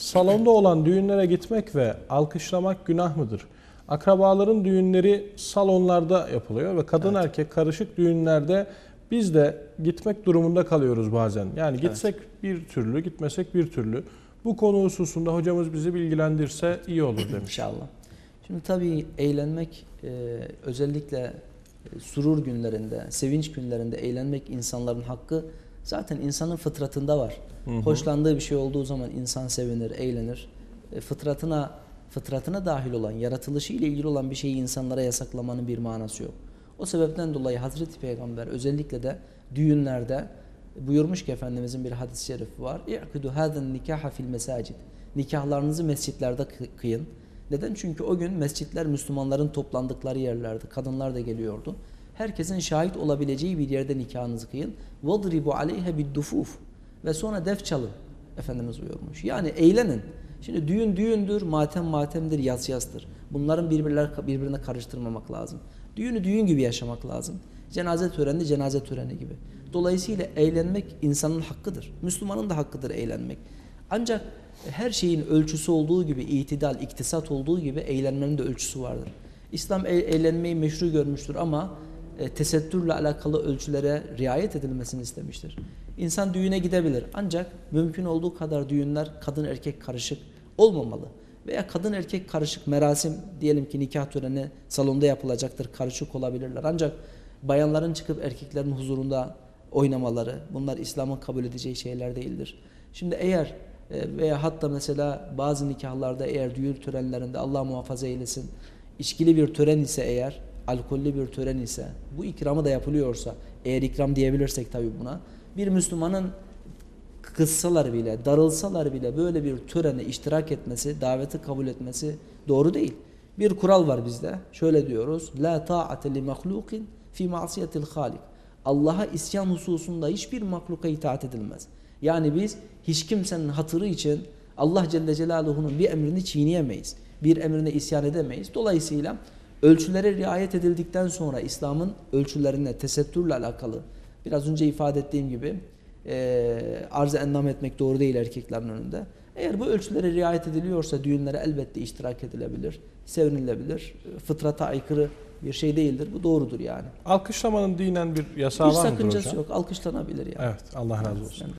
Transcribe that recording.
Salonda olan düğünlere gitmek ve alkışlamak günah mıdır? Akrabaların düğünleri salonlarda yapılıyor ve kadın erkek karışık düğünlerde biz de gitmek durumunda kalıyoruz bazen. Yani gitsek bir türlü, gitmesek bir türlü. Bu konu hususunda hocamız bizi bilgilendirse iyi olur demiş. İnşallah. Şimdi tabii eğlenmek e, özellikle e, surur günlerinde, sevinç günlerinde eğlenmek insanların hakkı zaten insanın fıtratında var. Hoşlandığı bir şey olduğu zaman insan sevinir, eğlenir. E, fıtratına fıtratına dahil olan, yaratılışı ile ilgili olan bir şeyi insanlara yasaklamanın bir manası yok. O sebepten dolayı Hazreti Peygamber özellikle de düğünlerde buyurmuş ki Efendimizin bir hadis-i şerifi var. İ'kudu haden nikaha fil mesacid. Nikahlarınızı mescitlerde kı- kıyın. Neden? Çünkü o gün mescitler Müslümanların toplandıkları yerlerdi. Kadınlar da geliyordu Herkesin şahit olabileceği bir yerde nikahınızı kıyın. وَضْرِبُ عَلَيْهَ بِالدُّفُوفِ Ve sonra def çalın. Efendimiz buyurmuş. Yani eğlenin. Şimdi düğün düğündür, matem matemdir, yaz yazdır. Bunların birbirler, birbirine karıştırmamak lazım. Düğünü düğün gibi yaşamak lazım. Cenaze töreni cenaze töreni gibi. Dolayısıyla eğlenmek insanın hakkıdır. Müslümanın da hakkıdır eğlenmek. Ancak her şeyin ölçüsü olduğu gibi itidal, iktisat olduğu gibi eğlenmenin de ölçüsü vardır. İslam e- eğlenmeyi meşru görmüştür ama e, tesettürle alakalı ölçülere riayet edilmesini istemiştir. İnsan düğüne gidebilir ancak mümkün olduğu kadar düğünler kadın erkek karışık olmamalı. Veya kadın erkek karışık merasim diyelim ki nikah töreni salonda yapılacaktır karışık olabilirler. Ancak bayanların çıkıp erkeklerin huzurunda oynamaları bunlar İslam'ın kabul edeceği şeyler değildir. Şimdi eğer e, veya hatta mesela bazı nikahlarda eğer düğün törenlerinde Allah muhafaza eylesin içkili bir tören ise eğer alkollü bir tören ise bu ikramı da yapılıyorsa eğer ikram diyebilirsek tabii buna bir Müslümanın kıssalar bile, darılsalar bile böyle bir törene iştirak etmesi, daveti kabul etmesi doğru değil. Bir kural var bizde. Şöyle diyoruz. La ta'ate li mahlukin fi ma'siyetil halik. Allah'a isyan hususunda hiçbir mahluka itaat edilmez. Yani biz hiç kimsenin hatırı için Allah Celle Celaluhu'nun bir emrini çiğneyemeyiz. Bir emrine isyan edemeyiz. Dolayısıyla ölçülere riayet edildikten sonra İslam'ın ölçülerine tesettürle alakalı biraz önce ifade ettiğim gibi e, arz-ı endam etmek doğru değil erkeklerin önünde. Eğer bu ölçülere riayet ediliyorsa düğünlere elbette iştirak edilebilir, sevinilebilir. Fıtrata aykırı bir şey değildir. Bu doğrudur yani. Alkışlamanın dinen bir yasağı Hiç var mıdır sakıncası hocam? yok. Alkışlanabilir yani. Evet Allah razı olsun. De-